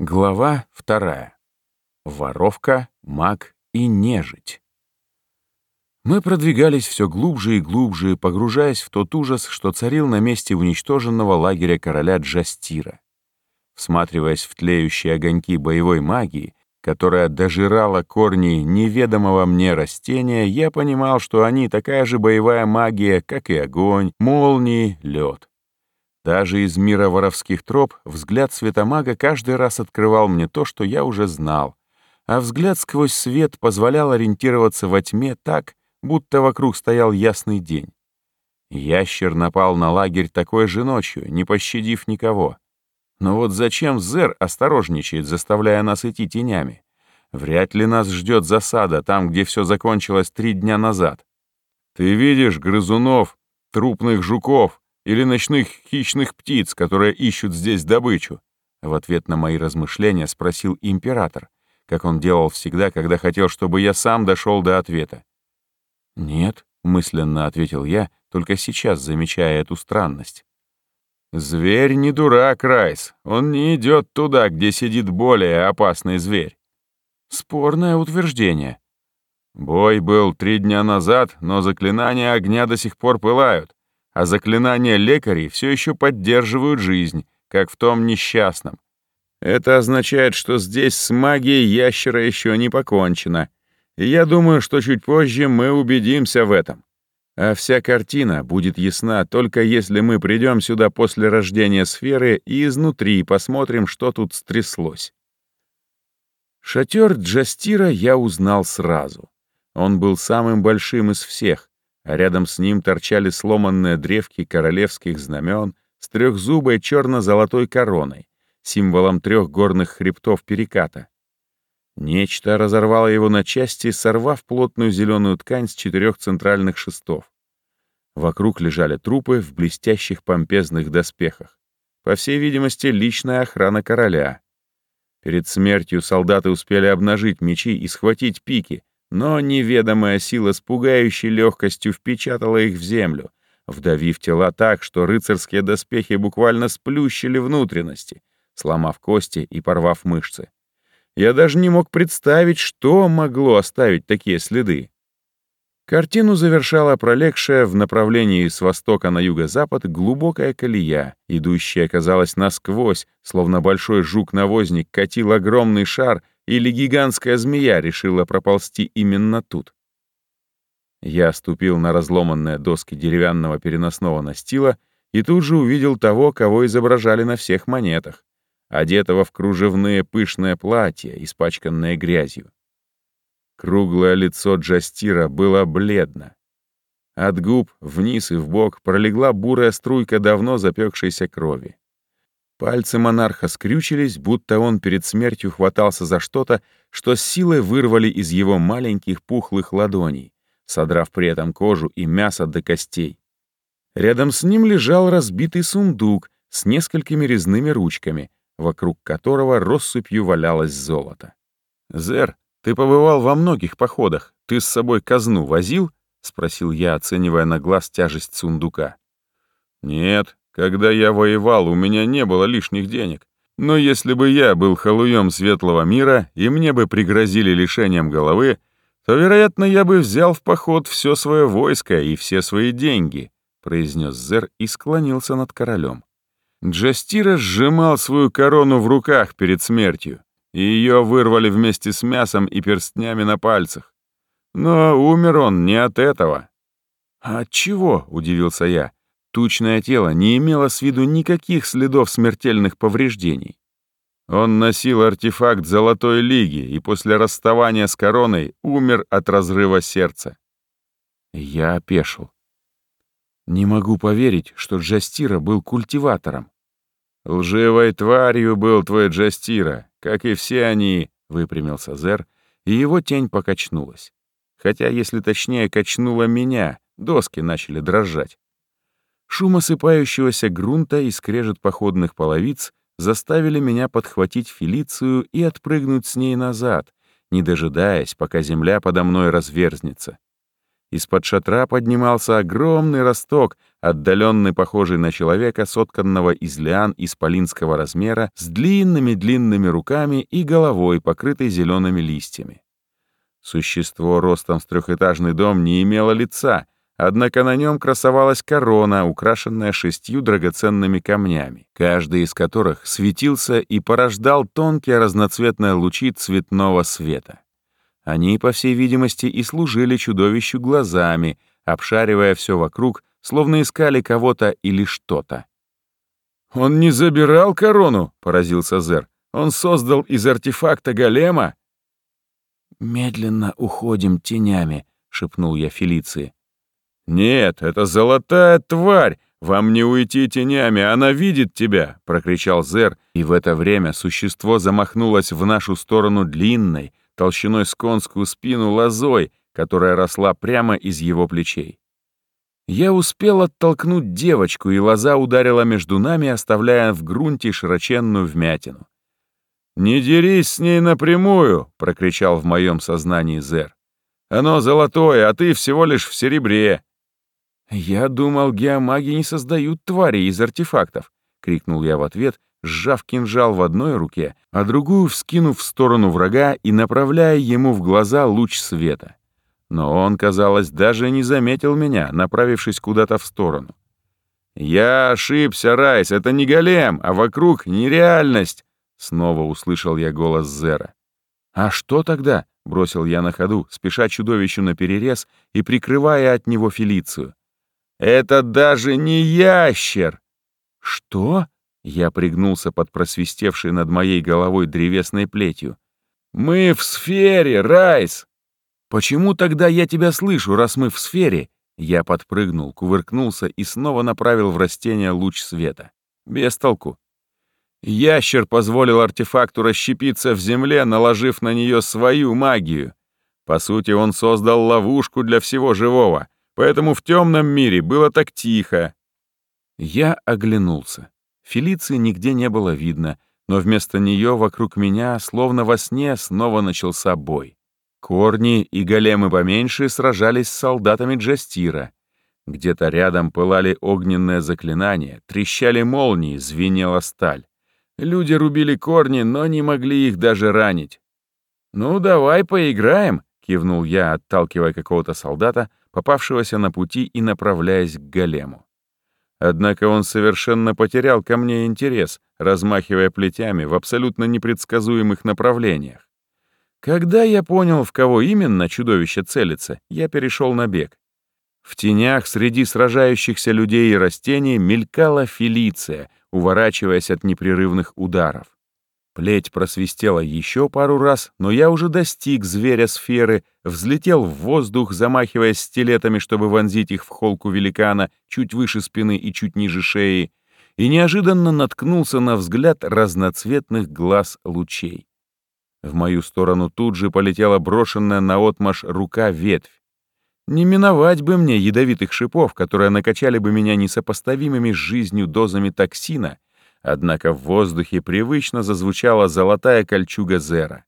Глава вторая. Воровка, маг и нежить. Мы продвигались все глубже и глубже, погружаясь в тот ужас, что царил на месте уничтоженного лагеря короля Джастира. Всматриваясь в тлеющие огоньки боевой магии, которая дожирала корни неведомого мне растения, я понимал, что они такая же боевая магия, как и огонь, молнии, лед. Даже из мира воровских троп взгляд светомага каждый раз открывал мне то, что я уже знал, а взгляд сквозь свет позволял ориентироваться во тьме так, будто вокруг стоял ясный день. Ящер напал на лагерь такой же ночью, не пощадив никого. Но вот зачем Зер осторожничает, заставляя нас идти тенями? Вряд ли нас ждет засада там, где все закончилось три дня назад. Ты видишь грызунов, трупных жуков, или ночных хищных птиц, которые ищут здесь добычу?» В ответ на мои размышления спросил император, как он делал всегда, когда хотел, чтобы я сам дошел до ответа. «Нет», — мысленно ответил я, только сейчас замечая эту странность. «Зверь не дурак, Райс. Он не идет туда, где сидит более опасный зверь». «Спорное утверждение». «Бой был три дня назад, но заклинания огня до сих пор пылают а заклинания лекарей все еще поддерживают жизнь, как в том несчастном. Это означает, что здесь с магией ящера еще не покончено. И я думаю, что чуть позже мы убедимся в этом. А вся картина будет ясна только если мы придем сюда после рождения сферы и изнутри посмотрим, что тут стряслось. Шатер Джастира я узнал сразу. Он был самым большим из всех, а рядом с ним торчали сломанные древки королевских знамен с трехзубой черно-золотой короной, символом трех горных хребтов переката. Нечто разорвало его на части, сорвав плотную зеленую ткань с четырех центральных шестов. Вокруг лежали трупы в блестящих помпезных доспехах. По всей видимости, личная охрана короля. Перед смертью солдаты успели обнажить мечи и схватить пики, но неведомая сила с пугающей легкостью впечатала их в землю, вдавив тела так, что рыцарские доспехи буквально сплющили внутренности, сломав кости и порвав мышцы. Я даже не мог представить, что могло оставить такие следы. Картину завершала пролегшая в направлении с востока на юго-запад глубокая колея, идущая, казалось, насквозь, словно большой жук-навозник катил огромный шар — или гигантская змея решила проползти именно тут. Я ступил на разломанные доски деревянного переносного настила и тут же увидел того, кого изображали на всех монетах, одетого в кружевные пышное платье, испачканное грязью. Круглое лицо Джастира было бледно. От губ вниз и вбок пролегла бурая струйка давно запекшейся крови. Пальцы монарха скрючились, будто он перед смертью хватался за что-то, что силой вырвали из его маленьких пухлых ладоней, содрав при этом кожу и мясо до костей. Рядом с ним лежал разбитый сундук с несколькими резными ручками, вокруг которого россыпью валялось золото. «Зер, ты побывал во многих походах. Ты с собой казну возил?» — спросил я, оценивая на глаз тяжесть сундука. «Нет, когда я воевал, у меня не было лишних денег. Но если бы я был халуем светлого мира, и мне бы пригрозили лишением головы, то, вероятно, я бы взял в поход все свое войско и все свои деньги», — произнес Зер и склонился над королем. Джастира сжимал свою корону в руках перед смертью, и ее вырвали вместе с мясом и перстнями на пальцах. Но умер он не от этого. «А от чего?» — удивился я. Тучное тело не имело с виду никаких следов смертельных повреждений. Он носил артефакт Золотой Лиги и после расставания с короной умер от разрыва сердца. Я опешил. Не могу поверить, что Джастира был культиватором. «Лживой тварью был твой Джастира, как и все они», — выпрямился Зер, и его тень покачнулась. Хотя, если точнее, качнула меня, доски начали дрожать. Шум осыпающегося грунта и скрежет походных половиц заставили меня подхватить Фелицию и отпрыгнуть с ней назад, не дожидаясь, пока земля подо мной разверзнется. Из-под шатра поднимался огромный росток, отдаленный похожий на человека, сотканного из лиан исполинского размера, с длинными-длинными руками и головой, покрытой зелеными листьями. Существо ростом с трехэтажный дом не имело лица, однако на нем красовалась корона, украшенная шестью драгоценными камнями, каждый из которых светился и порождал тонкие разноцветные лучи цветного света. Они, по всей видимости, и служили чудовищу глазами, обшаривая все вокруг, словно искали кого-то или что-то. «Он не забирал корону?» — поразился Зер. «Он создал из артефакта голема?» «Медленно уходим тенями», — шепнул я Фелиции. «Нет, это золотая тварь! Вам не уйти тенями, она видит тебя!» — прокричал Зер, и в это время существо замахнулось в нашу сторону длинной, толщиной с конскую спину лозой, которая росла прямо из его плечей. Я успел оттолкнуть девочку, и лоза ударила между нами, оставляя в грунте широченную вмятину. «Не дерись с ней напрямую!» — прокричал в моем сознании Зер. «Оно золотое, а ты всего лишь в серебре!» «Я думал, геомаги не создают твари из артефактов!» — крикнул я в ответ, сжав кинжал в одной руке, а другую вскинув в сторону врага и направляя ему в глаза луч света но он, казалось, даже не заметил меня, направившись куда-то в сторону. «Я ошибся, Райс, это не голем, а вокруг нереальность!» Снова услышал я голос Зера. «А что тогда?» — бросил я на ходу, спеша чудовищу на перерез и прикрывая от него Фелицию. «Это даже не ящер!» «Что?» — я пригнулся под просвистевшей над моей головой древесной плетью. «Мы в сфере, Райс!» «Почему тогда я тебя слышу, раз мы в сфере?» Я подпрыгнул, кувыркнулся и снова направил в растение луч света. Без толку. Ящер позволил артефакту расщепиться в земле, наложив на нее свою магию. По сути, он создал ловушку для всего живого, поэтому в темном мире было так тихо. Я оглянулся. Фелиции нигде не было видно, но вместо нее вокруг меня, словно во сне, снова начался бой. Корни и големы поменьше сражались с солдатами Джастира. Где-то рядом пылали огненные заклинания, трещали молнии, звенела сталь. Люди рубили корни, но не могли их даже ранить. «Ну, давай поиграем», — кивнул я, отталкивая какого-то солдата, попавшегося на пути и направляясь к голему. Однако он совершенно потерял ко мне интерес, размахивая плетями в абсолютно непредсказуемых направлениях. Когда я понял, в кого именно чудовище целится, я перешел на бег. В тенях среди сражающихся людей и растений мелькала Фелиция, уворачиваясь от непрерывных ударов. Плеть просвистела еще пару раз, но я уже достиг зверя сферы, взлетел в воздух, замахиваясь стилетами, чтобы вонзить их в холку великана чуть выше спины и чуть ниже шеи, и неожиданно наткнулся на взгляд разноцветных глаз лучей. В мою сторону тут же полетела брошенная наотмашь рука ветвь. Не миновать бы мне ядовитых шипов, которые накачали бы меня несопоставимыми с жизнью дозами токсина, однако в воздухе привычно зазвучала золотая кольчуга Зера.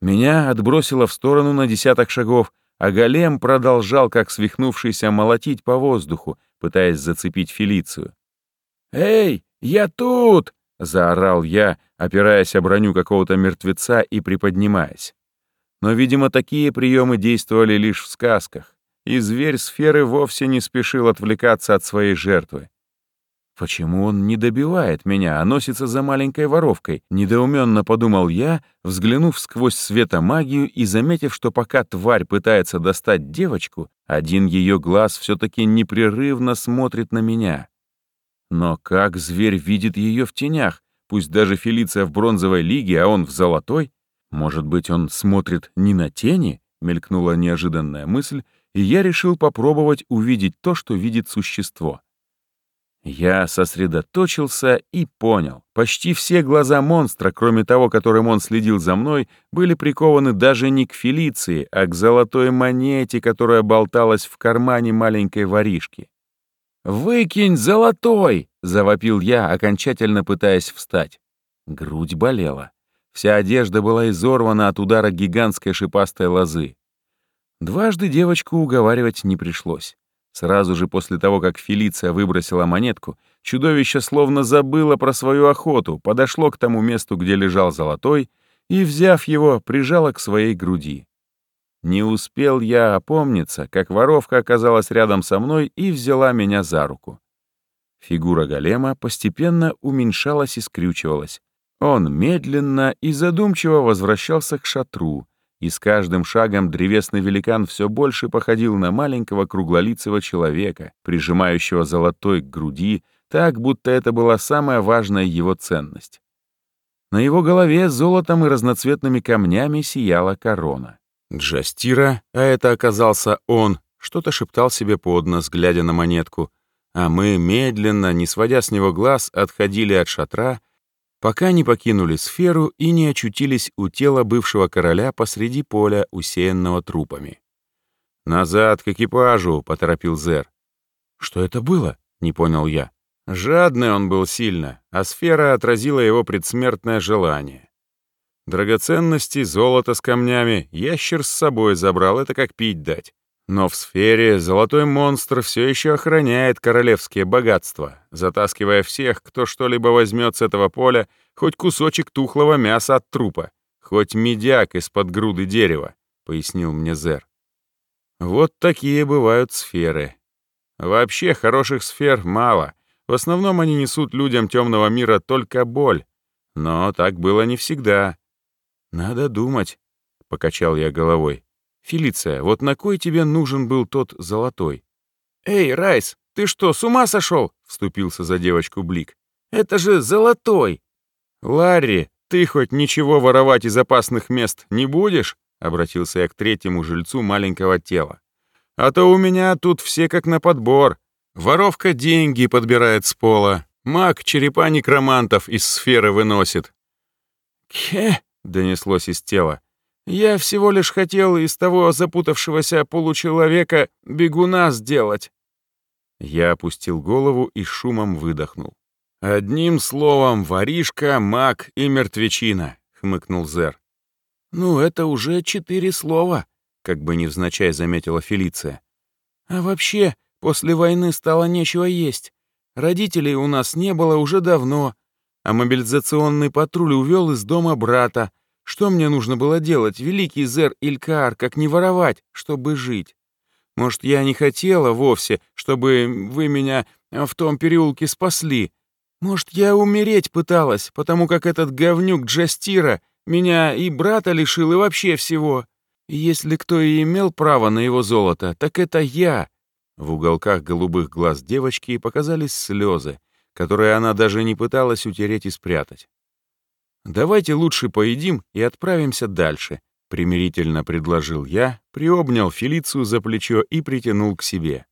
Меня отбросило в сторону на десяток шагов, а голем продолжал, как свихнувшийся, молотить по воздуху, пытаясь зацепить Фелицию. «Эй, я тут!» — заорал я, опираясь о броню какого-то мертвеца и приподнимаясь. Но, видимо, такие приемы действовали лишь в сказках, и зверь сферы вовсе не спешил отвлекаться от своей жертвы. «Почему он не добивает меня, а носится за маленькой воровкой?» — недоуменно подумал я, взглянув сквозь светомагию и заметив, что пока тварь пытается достать девочку, один ее глаз все-таки непрерывно смотрит на меня. Но как зверь видит ее в тенях? Пусть даже Фелиция в бронзовой лиге, а он в золотой? Может быть, он смотрит не на тени? Мелькнула неожиданная мысль, и я решил попробовать увидеть то, что видит существо. Я сосредоточился и понял. Почти все глаза монстра, кроме того, которым он следил за мной, были прикованы даже не к Фелиции, а к золотой монете, которая болталась в кармане маленькой воришки. «Выкинь золотой!» — завопил я, окончательно пытаясь встать. Грудь болела. Вся одежда была изорвана от удара гигантской шипастой лозы. Дважды девочку уговаривать не пришлось. Сразу же после того, как Фелиция выбросила монетку, чудовище словно забыло про свою охоту, подошло к тому месту, где лежал золотой, и, взяв его, прижало к своей груди. Не успел я опомниться, как воровка оказалась рядом со мной и взяла меня за руку. Фигура голема постепенно уменьшалась и скрючивалась. Он медленно и задумчиво возвращался к шатру, и с каждым шагом древесный великан все больше походил на маленького круглолицего человека, прижимающего золотой к груди, так, будто это была самая важная его ценность. На его голове золотом и разноцветными камнями сияла корона. Джастира, а это оказался он, что-то шептал себе под нос, глядя на монетку, а мы медленно, не сводя с него глаз, отходили от шатра пока не покинули сферу и не очутились у тела бывшего короля посреди поля, усеянного трупами. «Назад к экипажу!» — поторопил Зер. «Что это было?» — не понял я. Жадный он был сильно, а сфера отразила его предсмертное желание. Драгоценности, золото с камнями ящер с собой забрал, это как пить дать. Но в сфере золотой монстр все еще охраняет королевские богатства, затаскивая всех, кто что-либо возьмет с этого поля, хоть кусочек тухлого мяса от трупа, хоть медяк из-под груды дерева, пояснил мне Зер. Вот такие бывают сферы. Вообще хороших сфер мало. В основном они несут людям темного мира только боль. Но так было не всегда. Надо думать, покачал я головой. «Фелиция, вот на кой тебе нужен был тот золотой?» «Эй, Райс, ты что, с ума сошел?» — вступился за девочку Блик. «Это же золотой!» «Ларри, ты хоть ничего воровать из опасных мест не будешь?» — обратился я к третьему жильцу маленького тела. «А то у меня тут все как на подбор. Воровка деньги подбирает с пола, маг черепа некромантов из сферы выносит». «Ке!» — донеслось из тела. Я всего лишь хотел из того запутавшегося получеловека бегуна сделать. Я опустил голову и шумом выдохнул. «Одним словом, воришка, маг и мертвечина», — хмыкнул Зер. «Ну, это уже четыре слова», — как бы невзначай заметила Фелиция. «А вообще, после войны стало нечего есть. Родителей у нас не было уже давно, а мобилизационный патруль увел из дома брата, что мне нужно было делать, великий Зер Илькаар, как не воровать, чтобы жить? Может, я не хотела вовсе, чтобы вы меня в том переулке спасли? Может, я умереть пыталась, потому как этот говнюк Джастира меня и брата лишил, и вообще всего? если кто и имел право на его золото, так это я». В уголках голубых глаз девочки показались слезы, которые она даже не пыталась утереть и спрятать. «Давайте лучше поедим и отправимся дальше», — примирительно предложил я, приобнял Фелицию за плечо и притянул к себе.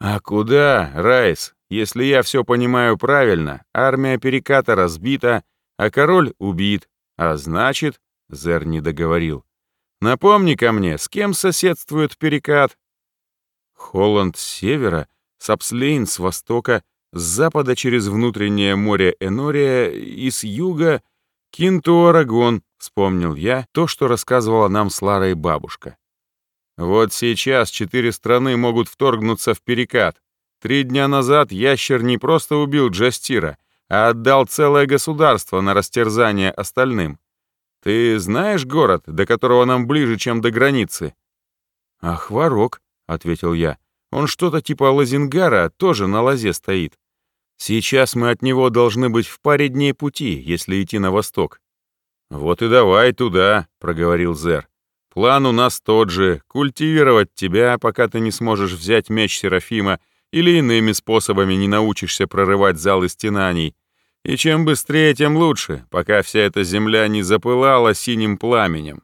«А куда, Райс? Если я все понимаю правильно, армия Переката разбита, а король убит, а значит...» — Зер не договорил. «Напомни-ка мне, с кем соседствует Перекат?» Холланд с севера, Сапслейн с востока, с запада через внутреннее море Энория и с юга «Кинту Арагон», — вспомнил я то, что рассказывала нам с Ларой бабушка. Вот сейчас четыре страны могут вторгнуться в перекат. Три дня назад ящер не просто убил Джастира, а отдал целое государство на растерзание остальным. Ты знаешь город, до которого нам ближе, чем до границы? Ах, Варок, ответил я. Он что-то типа Лазингара, тоже на лозе стоит. Сейчас мы от него должны быть в паре дней пути, если идти на восток. Вот и давай туда, проговорил Зер. План у нас тот же — культивировать тебя, пока ты не сможешь взять меч Серафима или иными способами не научишься прорывать залы стенаний. И чем быстрее, тем лучше, пока вся эта земля не запылала синим пламенем.